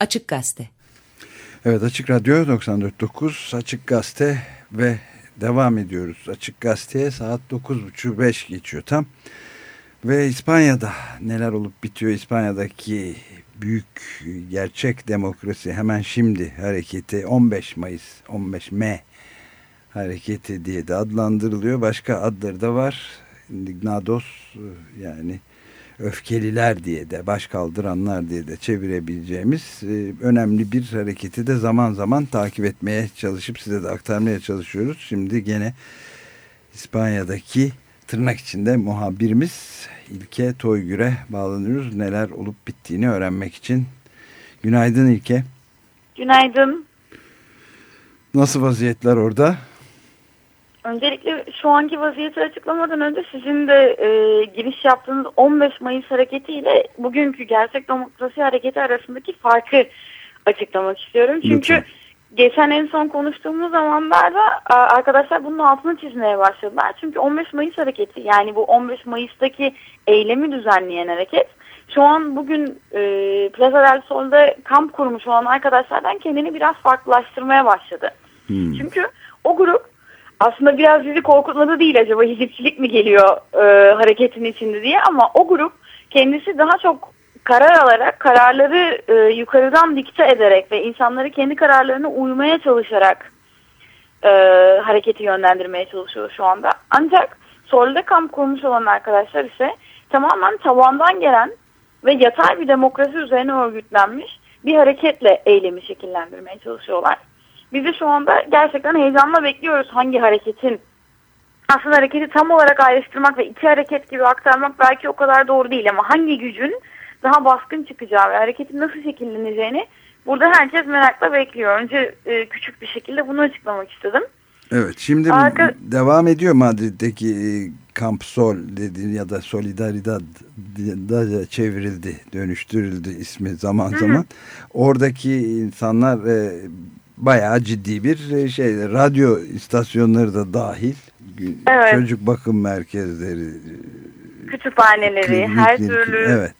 Açık Gazete. Evet Açık Radyo 94.9 Açık Gazete ve devam ediyoruz. Açık Gazete'ye saat 9.30-5 geçiyor tam. Ve İspanya'da neler olup bitiyor İspanya'daki büyük gerçek demokrasi hemen şimdi hareketi 15 Mayıs 15 M hareketi diye de adlandırılıyor. Başka adları da var. Indignados yani öfkeliler diye de baş kaldıranlar diye de çevirebileceğimiz e, önemli bir hareketi de zaman zaman takip etmeye çalışıp size de aktarmaya çalışıyoruz. Şimdi gene İspanya'daki tırnak içinde muhabirimiz İlke Toygür'e bağlanıyoruz. Neler olup bittiğini öğrenmek için. Günaydın İlke. Günaydın. Nasıl vaziyetler orada? Öncelikle şu anki vaziyeti açıklamadan önce sizin de e, giriş yaptığınız 15 Mayıs hareketiyle bugünkü gerçek demokrasi hareketi arasındaki farkı açıklamak istiyorum. Çünkü Lütfen. geçen en son konuştuğumuz zamanlarda arkadaşlar bunun altını çizmeye başladılar. Çünkü 15 Mayıs hareketi yani bu 15 Mayıs'taki eylemi düzenleyen hareket şu an bugün e, Plaza del Sol'da kamp kurmuş olan arkadaşlardan kendini biraz farklılaştırmaya başladı. Hmm. Çünkü o grup aslında biraz bizi korkutmadı değil acaba hizipçilik mi geliyor e, hareketin içinde diye ama o grup kendisi daha çok karar alarak kararları e, yukarıdan dikte ederek ve insanları kendi kararlarına uymaya çalışarak e, hareketi yönlendirmeye çalışıyor şu anda. Ancak Sol'da kamp kurmuş olan arkadaşlar ise tamamen tavandan gelen ve yatay bir demokrasi üzerine örgütlenmiş bir hareketle eylemi şekillendirmeye çalışıyorlar. Biz de şu anda gerçekten heyecanla bekliyoruz hangi hareketin aslında hareketi tam olarak ayrıştırmak ve iki hareket gibi aktarmak belki o kadar doğru değil ama hangi gücün daha baskın çıkacağı ve hareketin nasıl şekilleneceğini burada herkes merakla bekliyor. Önce e, küçük bir şekilde bunu açıklamak istedim. Evet şimdi Arka... devam ediyor Madrid'deki e, Camp Sol dediğin ya da Solidaridad da çevrildi, dönüştürüldü ismi zaman Hı -hı. zaman. Oradaki insanlar e, bayağı ciddi bir e, şey radyo istasyonları da dahil evet. çocuk bakım merkezleri kütüphaneleri klinik, her türlü evet.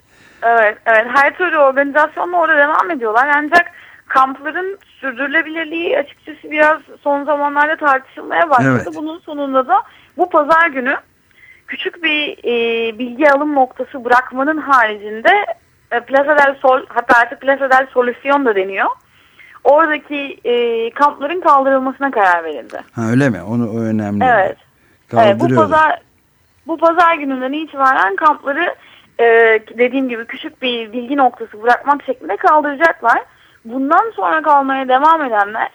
evet evet her türlü organizasyonla orada devam ediyorlar ancak kampların sürdürülebilirliği açıkçası biraz son zamanlarda tartışılmaya başladı. Evet. Bunun sonunda da bu pazar günü küçük bir e, bilgi alım noktası bırakmanın haricinde e, Plaza del Sol hatta artık Plaza del Solución da deniyor oradaki e, kampların kaldırılmasına karar verildi. Ha öyle mi? Onu o önemli. Evet. evet bu pazar bu pazar gününden itibaren kampları e, dediğim gibi küçük bir bilgi noktası bırakmak şeklinde kaldıracaklar. Bundan sonra kalmaya devam edenler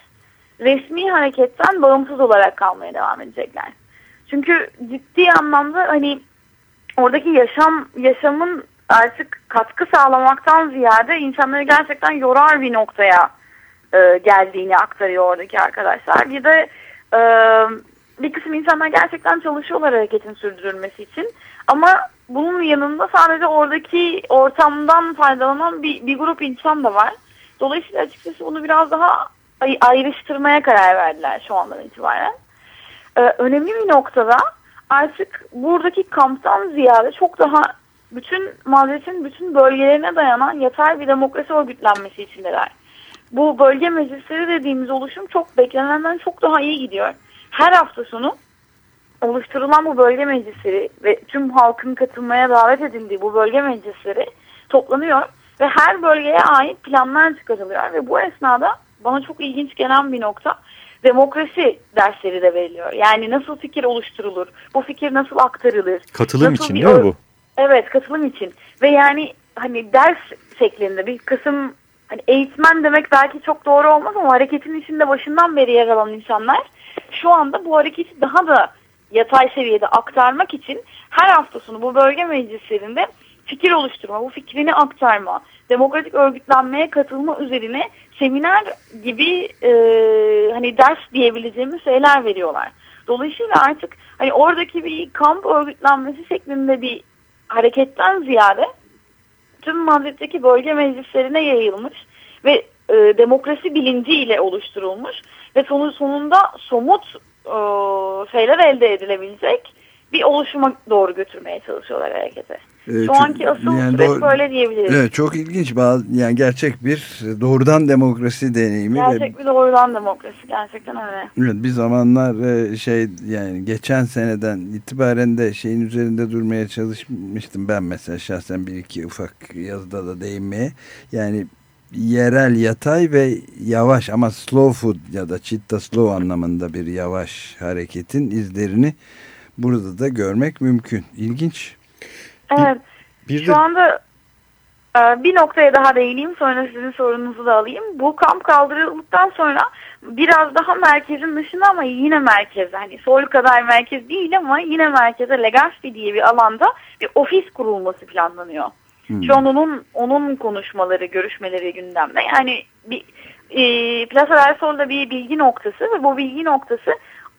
resmi hareketten bağımsız olarak kalmaya devam edecekler. Çünkü ciddi anlamda hani oradaki yaşam yaşamın artık katkı sağlamaktan ziyade insanları gerçekten yorar bir noktaya e, geldiğini aktarıyor oradaki arkadaşlar. Bir de e, bir kısım insanlar gerçekten çalışıyorlar hareketin sürdürülmesi için. Ama bunun yanında sadece oradaki ortamdan faydalanan bir, bir grup insan da var. Dolayısıyla açıkçası bunu biraz daha ayrıştırmaya karar verdiler şu andan itibaren. Ee, önemli bir noktada artık buradaki kamptan ziyade çok daha bütün Madrid'in bütün bölgelerine dayanan yatay bir demokrasi örgütlenmesi içindeler bu bölge meclisleri dediğimiz oluşum çok beklenenden çok daha iyi gidiyor. Her hafta sonu oluşturulan bu bölge meclisleri ve tüm halkın katılmaya davet edildiği bu bölge meclisleri toplanıyor ve her bölgeye ait planlar çıkarılıyor ve bu esnada bana çok ilginç gelen bir nokta demokrasi dersleri de veriliyor. Yani nasıl fikir oluşturulur, bu fikir nasıl aktarılır. Katılım nasıl için değil mi bu? Evet katılım için ve yani hani ders şeklinde bir kısım hani eğitmen demek belki çok doğru olmaz ama hareketin içinde başından beri yer alan insanlar şu anda bu hareketi daha da yatay seviyede aktarmak için her hafta sonu bu bölge meclislerinde fikir oluşturma, bu fikrini aktarma, demokratik örgütlenmeye katılma üzerine seminer gibi e, hani ders diyebileceğimiz şeyler veriyorlar. Dolayısıyla artık hani oradaki bir kamp örgütlenmesi şeklinde bir hareketten ziyade tüm Madrid'deki bölge meclislerine yayılmış ve e, demokrasi bilinciyle oluşturulmuş ve sonu sonunda somut e, şeyler elde edilebilecek bir oluşuma doğru götürmeye çalışıyorlar harekete. Şu çok, anki asıl yani süreç böyle diyebiliriz. Evet, çok ilginç. Bazı, yani gerçek bir doğrudan demokrasi deneyimi. Gerçek ve, bir doğrudan demokrasi. Gerçekten öyle. Evet, bir zamanlar e, şey yani geçen seneden itibaren de şeyin üzerinde durmaya çalışmıştım. Ben mesela şahsen bir iki ufak yazıda da değinmeye. Yani yerel yatay ve yavaş ama slow food ya da chitta slow anlamında bir yavaş hareketin izlerini burada da görmek mümkün. İlginç. Evet. Bir, bir Şu de... anda e, bir noktaya daha değineyim sonra sizin sorunuzu da alayım. Bu kamp kaldırıldıktan sonra biraz daha merkezin dışında ama yine merkez hani Soğlu kadar merkez değil ama yine merkeze Legaspi diye bir alanda bir ofis kurulması planlanıyor. Hmm. Şu an onun, onun konuşmaları, görüşmeleri gündemde. Yani bir e, Plaza del Sol'da bir bilgi noktası ve bu bilgi noktası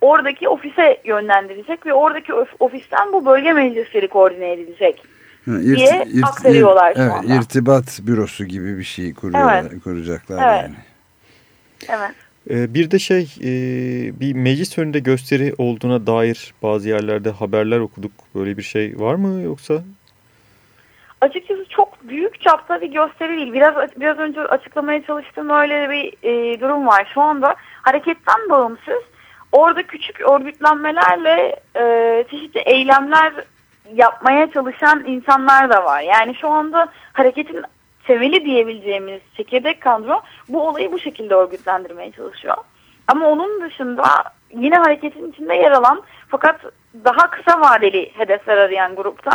oradaki ofise yönlendirecek ve oradaki ofisten bu bölge meclisleri koordine edilecek ha, irt, diye irt, aktarıyorlar irt, şu evet, anda. İrtibat bürosu gibi bir şey kuruyorlar, evet. kuracaklar evet. yani. Evet. Ee, bir de şey e, bir meclis önünde gösteri olduğuna dair bazı yerlerde haberler okuduk. Böyle bir şey var mı yoksa? Açıkçası çok büyük çapta bir gösteri değil. Biraz biraz önce açıklamaya çalıştığım öyle bir e, durum var. Şu anda hareketten bağımsız orada küçük örgütlenmelerle e, çeşitli eylemler yapmaya çalışan insanlar da var. Yani şu anda hareketin temeli diyebileceğimiz çekirdek kadro bu olayı bu şekilde örgütlendirmeye çalışıyor. Ama onun dışında yine hareketin içinde yer alan fakat daha kısa vadeli hedefler arayan grupta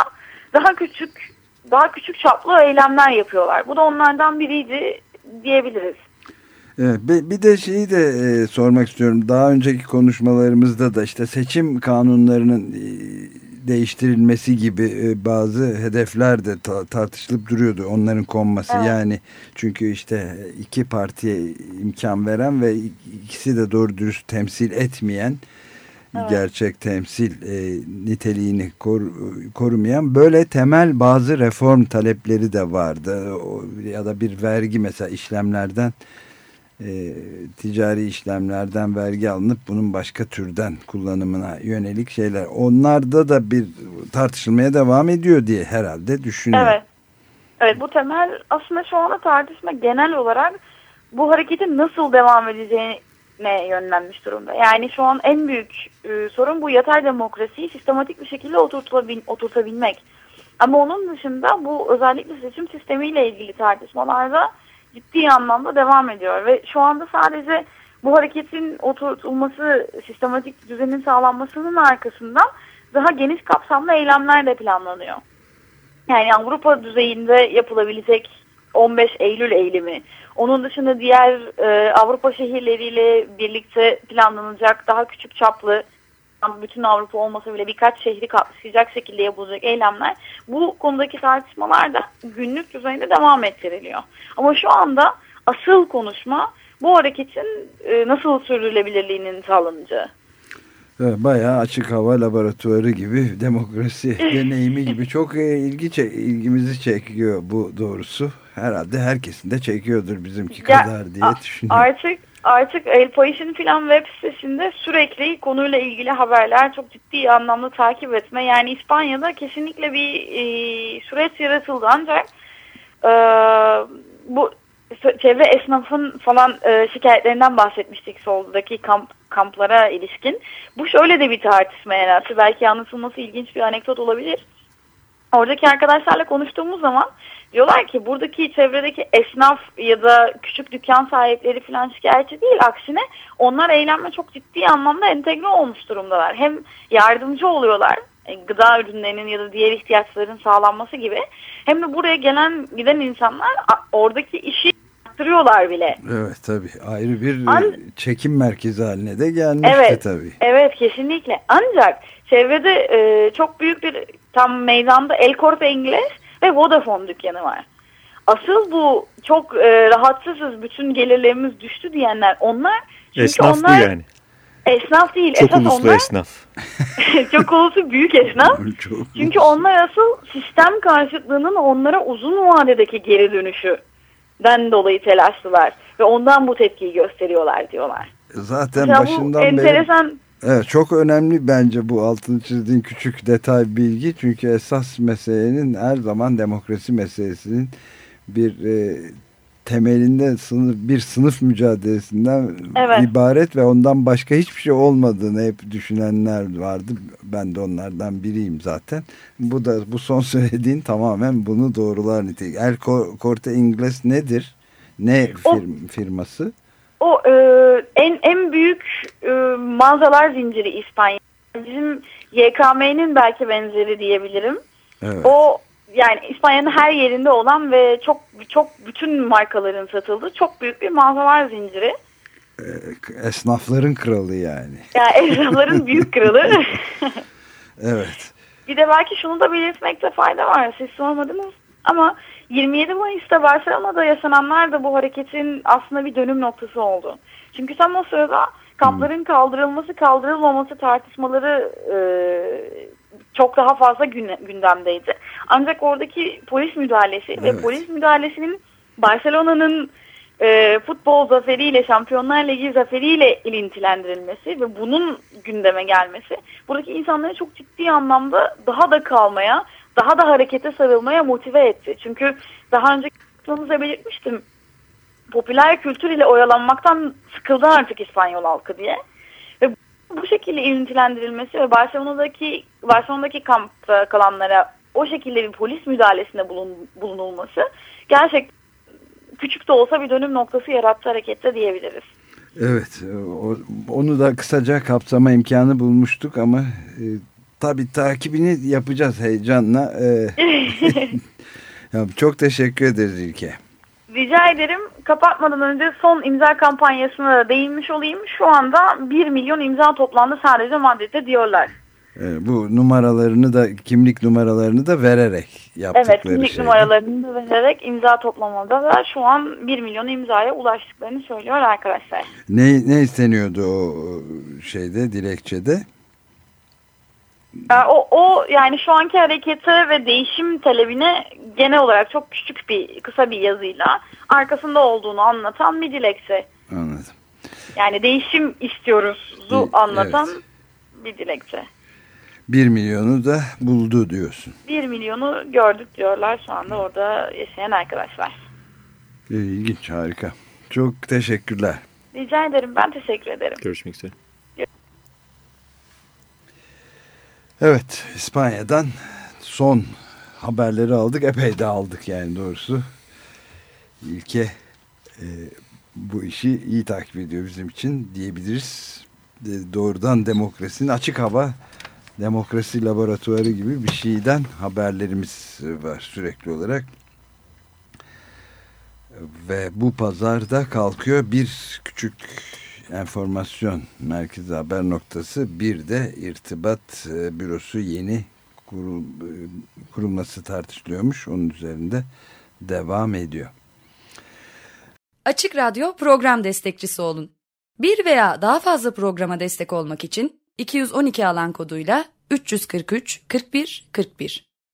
daha küçük daha küçük çaplı eylemler yapıyorlar. Bu da onlardan biriydi diyebiliriz. Evet, bir de şeyi de e, sormak istiyorum. Daha önceki konuşmalarımızda da işte seçim kanunlarının e, değiştirilmesi gibi e, bazı hedefler de ta tartışılıp duruyordu. Onların konması evet. yani çünkü işte iki partiye imkan veren ve ikisi de doğru dürüst temsil etmeyen evet. gerçek temsil e, niteliğini kor, korumayan böyle temel bazı reform talepleri de vardı. O, ya da bir vergi mesela işlemlerden e, ticari işlemlerden vergi alınıp bunun başka türden kullanımına yönelik şeyler. Onlarda da bir tartışılmaya devam ediyor diye herhalde düşünüyorum. Evet. Evet bu temel aslında şu anda tartışma genel olarak bu hareketin nasıl devam edeceğine yönlenmiş durumda. Yani şu an en büyük e, sorun bu yatay demokrasiyi sistematik bir şekilde oturtabil oturtabilmek. Ama onun dışında bu özellikle seçim sistemiyle ilgili tartışmalarda ciddi anlamda devam ediyor ve şu anda sadece bu hareketin oturtulması, sistematik düzenin sağlanmasının arkasından daha geniş kapsamlı eylemler de planlanıyor. Yani Avrupa düzeyinde yapılabilecek 15 Eylül eylemi, onun dışında diğer e, Avrupa şehirleriyle birlikte planlanacak daha küçük çaplı bütün Avrupa olmasa bile birkaç şehri kapsayacak şekilde yapılacak eylemler bu konudaki tartışmalar da günlük düzeyde devam ettiriliyor. Ama şu anda asıl konuşma bu hareketin e, nasıl sürdürülebilirliğinin sağlanacağı. Evet, bayağı açık hava laboratuvarı gibi demokrasi deneyimi gibi çok e, ilgi ilgimizi çekiyor bu doğrusu. Herhalde herkesin de çekiyordur bizimki ya, kadar diye düşünüyorum. Artık artık El Pais'in filan web sitesinde sürekli konuyla ilgili haberler çok ciddi anlamda takip etme. Yani İspanya'da kesinlikle bir e, süreç yaratıldı ancak e, bu çevre esnafın falan e, şikayetlerinden bahsetmiştik soldaki kamp, kamplara ilişkin. Bu şöyle de bir tartışma yarattı. Belki anlatılması ilginç bir anekdot olabilir. Oradaki arkadaşlarla konuştuğumuz zaman diyorlar ki buradaki çevredeki esnaf ya da küçük dükkan sahipleri falan şikayetçi değil. Aksine onlar eğlenme çok ciddi anlamda entegre olmuş durumdalar. Hem yardımcı oluyorlar e, gıda ürünlerinin ya da diğer ihtiyaçların sağlanması gibi. Hem de buraya gelen giden insanlar oradaki işi arttırıyorlar bile. Evet tabii ayrı bir An çekim merkezi haline de gelmişti evet, tabii. Evet kesinlikle ancak çevrede e, çok büyük bir tam meydanda El Corte Inglés ve Vodafone dükkanı var. Asıl bu çok e, rahatsızız bütün gelirlerimiz düştü diyenler onlar. Çünkü esnaf onlar, bu yani. Esnaf değil. Çok Esas uluslu onlar, esnaf. çok uluslu büyük esnaf. çok Çünkü onlar asıl sistem karşıtlığının onlara uzun vadedeki geri dönüşüden dolayı telaşlılar. Ve ondan bu tepkiyi gösteriyorlar diyorlar. Zaten Mesela başından bu enteresan, Evet çok önemli bence bu altını çizdiğin küçük detay bilgi. Çünkü esas meselenin her zaman demokrasi meselesinin bir e, temelinde sınıf, bir sınıf mücadelesinden evet. ibaret ve ondan başka hiçbir şey olmadığını hep düşünenler vardı. Ben de onlardan biriyim zaten. Bu da bu son söylediğin tamamen bunu doğrular nitelik. El Corte Inglés nedir? Ne firm, firması? O e, en en büyük e, mağazalar zinciri İspanya. Bizim YKM'nin belki benzeri diyebilirim. Evet. O yani İspanya'nın her yerinde olan ve çok çok bütün markaların satıldığı çok büyük bir mağazalar zinciri. E, esnafların kralı yani. Yani esnafların büyük kralı. evet. Bir de belki şunu da belirtmekte fayda var. Siz sormadınız ama 27 Mayıs'ta Barcelona'da yaşananlar da bu hareketin aslında bir dönüm noktası oldu. Çünkü tam o sırada kampların kaldırılması kaldırılmaması tartışmaları e, çok daha fazla gündemdeydi. Ancak oradaki polis müdahalesi evet. ve polis müdahalesinin Barcelona'nın e, futbol zaferiyle, Şampiyonlar Ligi zaferiyle ilintilendirilmesi ve bunun gündeme gelmesi buradaki insanları çok ciddi anlamda daha da kalmaya, daha da harekete sarılmaya motive etti. Çünkü daha önce kısmımıza belirtmiştim. Popüler kültür ile oyalanmaktan sıkıldı artık İspanyol halkı diye. Şekilde ilintilendirilmesi ve Barcelona'daki Barcelona'daki kampta kalanlara o şekilde bir polis müdahalesinde bulun, bulunulması gerçekten küçük de olsa bir dönüm noktası yarattı harekette diyebiliriz. Evet, onu da kısaca kapsama imkanı bulmuştuk ama e, tabii takibini yapacağız heyecanla. E, çok teşekkür ederiz İlke. Rica ederim. Kapatmadan önce son imza kampanyasına da değinmiş olayım. Şu anda 1 milyon imza toplandı sadece Madrid'de diyorlar. Ee, bu numaralarını da kimlik numaralarını da vererek yaptıkları Evet kimlik şey. numaralarını da vererek imza toplamada da şu an 1 milyon imzaya ulaştıklarını söylüyor arkadaşlar. Ne, ne isteniyordu o şeyde dilekçede? O, o yani şu anki harekete ve değişim talebine genel olarak çok küçük bir kısa bir yazıyla arkasında olduğunu anlatan bir dilekçe. Anladım. Yani değişim istiyoruz'u anlatan evet. bir dilekçe. Bir milyonu da buldu diyorsun. Bir milyonu gördük diyorlar şu anda orada yaşayan arkadaşlar. İlginç harika. Çok teşekkürler. Rica ederim ben teşekkür ederim. Görüşmek üzere. Evet İspanya'dan son haberleri aldık. Epey de aldık yani doğrusu. İlke e, bu işi iyi takip ediyor bizim için diyebiliriz. De, doğrudan demokrasinin açık hava demokrasi laboratuvarı gibi bir şeyden haberlerimiz var sürekli olarak. Ve bu pazarda kalkıyor bir küçük enformasyon merkezi haber noktası bir de irtibat e, bürosu yeni kurul, e, kurulması tartışılıyormuş. Onun üzerinde devam ediyor. Açık Radyo program destekçisi olun. Bir veya daha fazla programa destek olmak için 212 alan koduyla 343 41 41